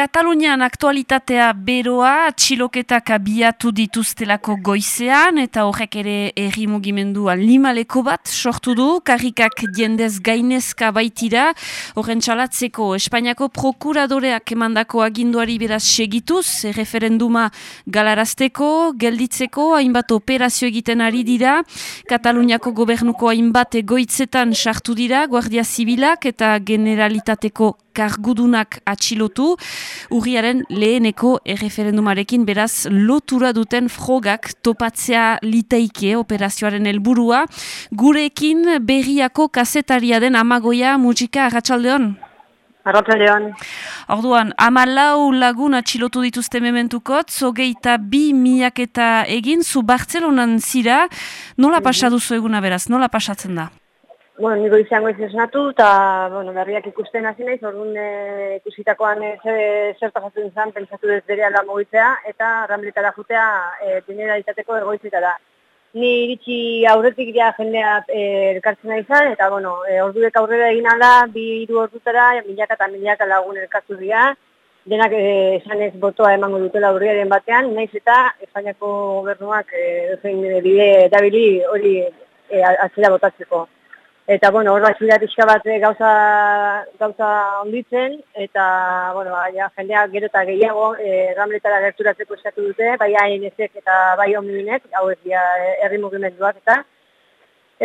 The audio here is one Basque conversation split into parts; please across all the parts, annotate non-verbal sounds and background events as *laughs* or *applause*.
Katalunian aktualitatea beroa txiloketak abiatu dituztelako goizean eta horrek ere erri mugimendua limaleko bat sortu du, karrikak jendez gainezka baitira, horren txalatzeko Espainiako prokuradoreak emandako aginduari beraz segituz, referenduma galarazteko, gelditzeko, hainbat operazio egiten ari dira, Kataluniako gobernuko hainbat egoitzetan sartu dira, Guardia Zibilak eta Generalitateko kargudunak atxilotu, urriaren leheneko erreferendumarekin beraz lotura duten frogak topatzea liteike operazioaren helburua. Gurekin berriako kasetaria den amagoia mutxika arratsaldeon. Arratxaldeon. Orduan, amalau lagun atxilotu dituzte mementukot, zogeita bi miak eta egin, zu Bartzelonan zira, nola pasaduzu eguna beraz, nola pasatzen da? Bueno, niko izango esnatu, eta bueno, berriak ikusten hasi naiz, orduan e, ikusitakoan e, zerta jatzen zen, pentsatu ez bere alda mogitzea, eta rambletara jutea e, dinera izateko egoitzetara. Ni iritsi aurretik dira jendea e, elkartzen nahi zan, eta bueno, e, orduek aurrera egin ala, bi iru ordutara, milaka eta milaka lagun elkartu dira, denak esan ez botoa emango dutela aurriaren batean, naiz eta Espainiako gobernuak e, bide dabili hori e, atzera botatzeko. Eta, bueno, hor batxila pixka bat eh, gauza, gauza onditzen, eta, bueno, ja, jendea gero eta gehiago e, ramletara gerturatzeko eskatu dute, bai hain ezek eta bai ominek, hau ez dira eh, herri mugimenduak eta,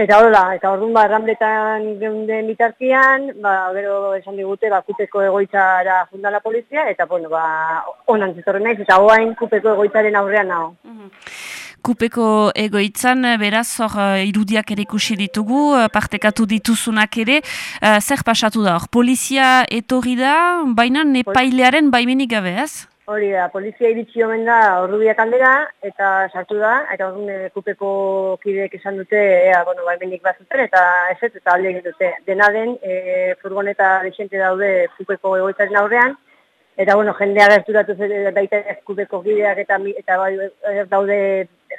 eta hori eta orduan ba, ramletan geunden bitartian, ba, gero esan digute, ba, kupeko egoitzara fundala polizia, eta, bueno, ba, onan zitorren naiz, eta hoain kupeko egoitzaren aurrean nago. Mm kupeko egoitzan, eh, beraz, hor uh, irudiak ere ikusi ditugu, uh, partekatu dituzunak ere, uh, zer pasatu da, hor polizia etorri da, baina nepailearen baimenik gabe, ez? Hori da, polizia iritsi omen da ordubiak aldera, eta sartu da, eta hori kupeko kideek esan dute, ea, bueno, baimenik bat zuten, eta ez ez, eta alde dute. Dena den, e, furgoneta desente daude kupeko egoitzaren aurrean, Eta, bueno, jendea gerturatu baita eskubeko gideak eta, eta bai, eh, daude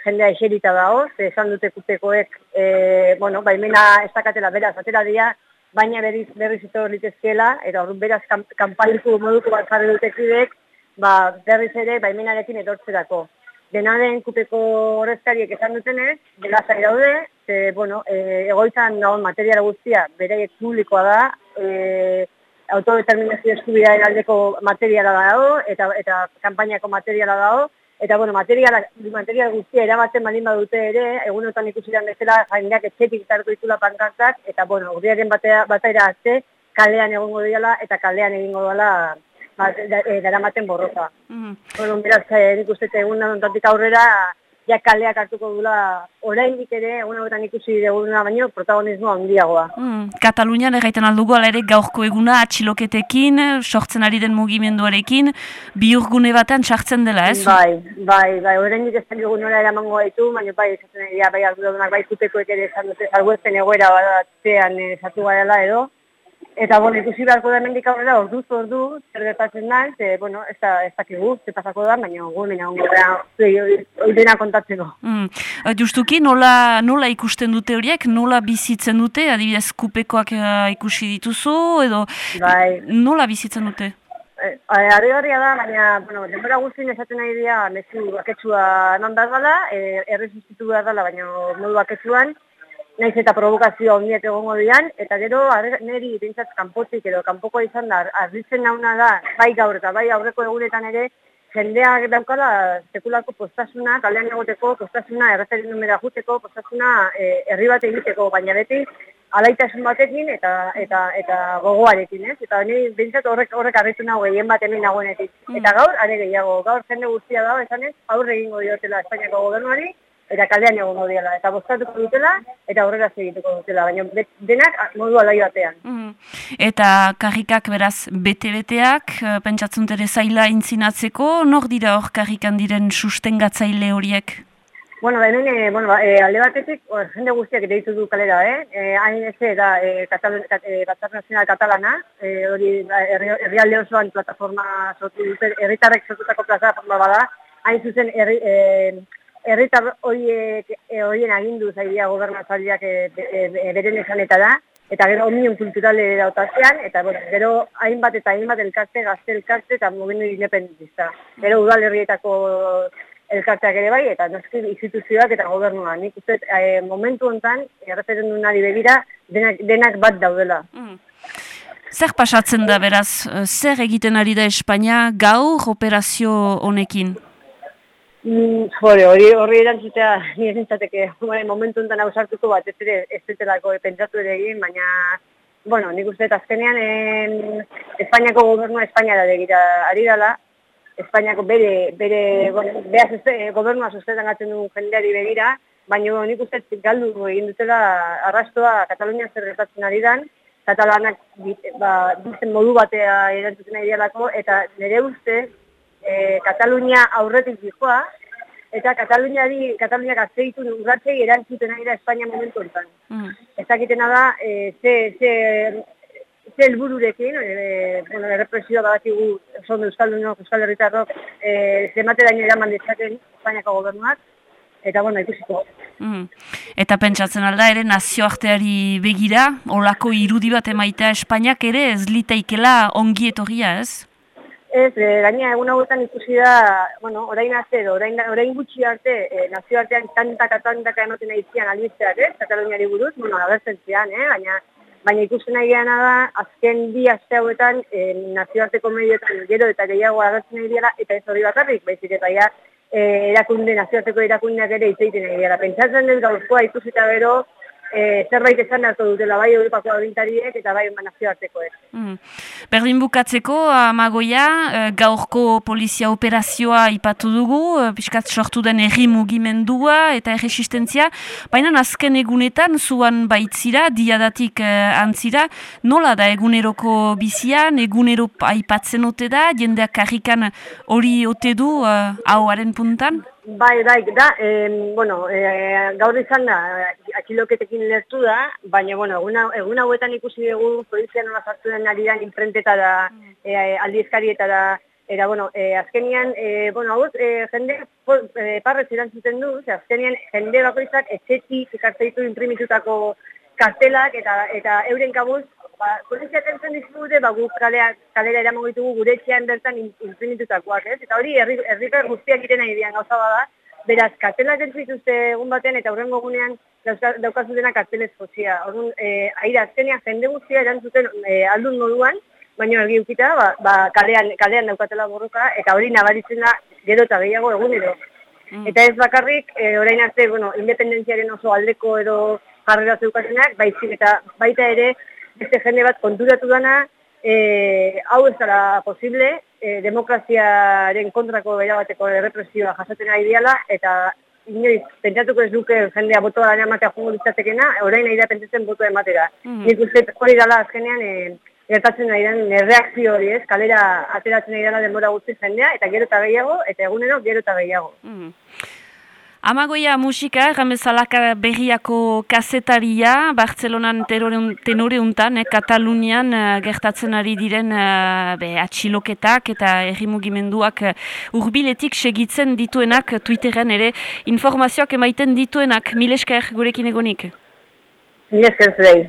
jendea eserita dago, esan dute kupekoek, e, bueno, baimena ez dakatela beraz, atera dira, baina berriz, berriz ito litezkela, eta hor beraz kanpaliku moduko bat jarri dute kidek, ba, berriz ere baimenarekin edortzerako. Dena den kupeko horrezkariek esan dutenez, dela zai daude, ze, bueno, e, egoitzan nagoen materiala guztia, beraiek publikoa da, e, autodeterminazio eskubidea eraldeko materiala dago, eta, eta kanpainako materiala dago, eta bueno, materiala, materiala guztia erabatzen baldin badute ere, egunotan ikusiran bezala, jendeak etxetik itarko ditula pankartak, eta bueno, urriaren batera azte, kalean egongo diala, eta kalean egingo dela bat, da, e, daramaten borroka. Mm -hmm. Bueno, beraz, eh, nik uste egun aurrera, ja kaleak hartuko dula oraindik ere egun hauetan ikusi duguna baino protagonismo handiagoa. Mm, Katalunian erraiten aldugu ere gaurko eguna atxiloketekin, sortzen ari den mugimenduarekin, biurgune batean sartzen dela, ez? Bai, bai, bai, oraindik ez dugu nora eramango gaitu, baina bai, esaten ari, bai, bai, bai, kutekoek ere esan dute, salguezen egoera batean esatu eh, gara edo, Eta, bueno, ikusi beharko da mendik aurrera, ordu ordu, zer gertatzen da, eta, bueno, ez da, ez dakigu, zer pasako da, baina, gu, baina, hori dena kontatzeko. Mm. Eh, justuki, nola, nola ikusten dute horiek, nola bizitzen dute, adibidez, kupekoak uh, ikusi dituzu, edo, bai. nola bizitzen dute? Eh, Arri horria da, baina, bueno, denbora guztien esaten nahi dira, mezu baketsua non da gala, eh, errezistitu da gala, baina modu baketsuan, naiz eta provokazio hondiek egongo dian, eta gero niri bintzat kanpotik edo kanpoko izan da, arditzen nauna da, bai gaur eta bai aurreko egunetan ere, jendeak daukala sekulako postasuna, kalean egoteko postasuna, errezerin numera juteko postasuna e, herri bat egiteko, baina beti alaitasun batekin eta eta eta gogoarekin, ez? Eta ni bintzat horrek horrek arritu nago gehien bat hemen nagoenetik. Mm. Eta gaur, are gehiago, gaur jende guztia da, esanez, aurre egingo diotela Espainiako gobernuari, eta kaldean egongo diela, eta bostatuko dutela, eta aurrera segituko dutela, baina denak modu alai batean. Mm. Eta karrikak beraz bete-beteak, eh, pentsatzen ere zaila intzinatzeko, nor dira hor karrikan diren sustengatzaile horiek? Bueno, da hemen, eh, bueno, e, alde batetik, jende guztiak deitu du kalera, eh? E, hain eze da, e, Katal, kat, e, Nazional Katalana, hori e, herrialde osoan plataforma sortu herritarrek sortutako plataforma bada, hain zuzen, herri, e, herritar horiek eh, horien agindu zaidia gobernatzaileak e, beren esan eta gero omnion kulturale dautazean, eta gero hainbat eta hainbat elkarte, gazte elkarte eta mugimendu independentista. Gero udalerrietako elkarteak ere bai, eta noski instituzioak eta gobernua. Nik uste, e, momentu hontan, erreferendunari begira, denak, denak bat daudela. Mm. Zer pasatzen da beraz, zer egiten ari da Espainia gaur operazio honekin? Mm, hori, hori erantzutea *laughs* nire zintzateke momentu enten hausartuko bat, ez ere ez zetelako pentsatu ere egin, baina, bueno, nik uste azkenean en, Espainiako gobernua Espainia da degira ari dela, Espainiako bere, bere, bueno, behaz ez, gobernua sustetan gatzen du jendeari begira, baina nik uste galdu egin dutela arrastoa Katalunia zer ari dan, katalanak ba, duten modu batea erantzuten nahi eta nire uste e, Katalunia aurretik dihoa, eta Kataluniari, Kataluniak azteitu urratzei erantzuten nahi da Espainia momentu enten. Mm. Ez dakitena da, e, ze, ze, ze elbururekin, e, bueno, errepresioa bat egu, son Euskaldunok, Euskal Herritarrok, e, zemate daño eraman ditzaten Espainiako gobernuak, eta bueno, ikusiko. Mm. Eta pentsatzen alda ere nazioarteari begira, olako irudi bat emaitea Espainiak ere ez litaikela ongi etorria ez? Ez, e, gaina egun hauetan ikusi da, bueno, orain arte orain, orain gutxi arte, e, nazioartean tantaka tantaka ematen aizian albizteak, ez, Kataluniari buruz, bueno, agertzen zian, eh, baina Baina ikusten nahi da, azken bi aste hauetan e, nazioarteko medioetan gero eta gehiago agertzen nahi eta ez hori bakarrik, baizik eta ja, eh, erakunde, nazioarteko erakundeak ere itzaiten egia da. Pentsatzen dut gaurkoa ikusita bero, e, zerbait esan hartu dutela bai Europako agintariek eta bai nazioartekoek. Mm. Berdin bukatzeko, amagoia, e, gaurko polizia operazioa ipatu dugu, e, piskat sortu den erri mugimendua eta erresistentzia, baina azken egunetan zuan baitzira, diadatik antzira, nola da eguneroko bizian, egunero aipatzen ote da, jendeak karrikan hori ote du hauaren puntan? Bai, bai, da, eh, bueno, eh, gaur izan da, atxiloketekin lertu da, baina, bueno, egun, egun hauetan ikusi dugu, polizia nola zartu den ari da, imprenteta da, eh, aldizkari eta bueno, eh, azkenian, eh, bueno, hau, eh, jende, eh, parrez zuten du, ze, azkenian, jende bakoitzak, etxetik, ikartzeitu imprimitutako kartelak, eta, eta euren kabuz, ba, tentzen dizkute, ba, guk kalea, kalera eraman ditugu gure etxean bertan infinitutakoak, ez? Eta hori, herritar guztiak iten nahi dian gauza bada, beraz, kartelak entzen dituzte egun batean, eta horrengo gunean daukazu dena kartelez jotzia. Horren, e, aira, azkenean jende guztia erantzuten e, aldun moduan, baina argi ukita, ba, ba, kalean, kalean daukatela borroka, eta hori nabaritzen da gero eta gehiago egunero. Mm. Eta ez bakarrik, e, orain arte, bueno, independentziaren oso aldeko edo jarrera zeukatenak, baizik eta baita ere, beste jende bat konturatu dana, e, hau ez dara posible, e, demokraziaren kontrako erabateko represioa jasaten ari diala, eta inoiz, pentsatuko ez duke jendea botoa dara ematea jungo ditzatekena, orain nahi da pentsatzen botoa ematera. Mm -hmm. Nik uste hori dala azkenean, e, gertatzen nahi den reakzio hori ez, kalera ateratzen nahi dela denbora guzti jendea, eta gero eta gehiago, eta egunero gero eta gehiago. Mm Amagoia musika, ramezalaka berriako kasetaria, Bartzelonan tenore untan, eh, Katalunian eh, gertatzen ari diren eh, be, atxiloketak eta errimugimenduak eh, urbiletik segitzen dituenak Twitteren ere informazioak emaiten dituenak, milesker gurekin egonik? Milesker zidei,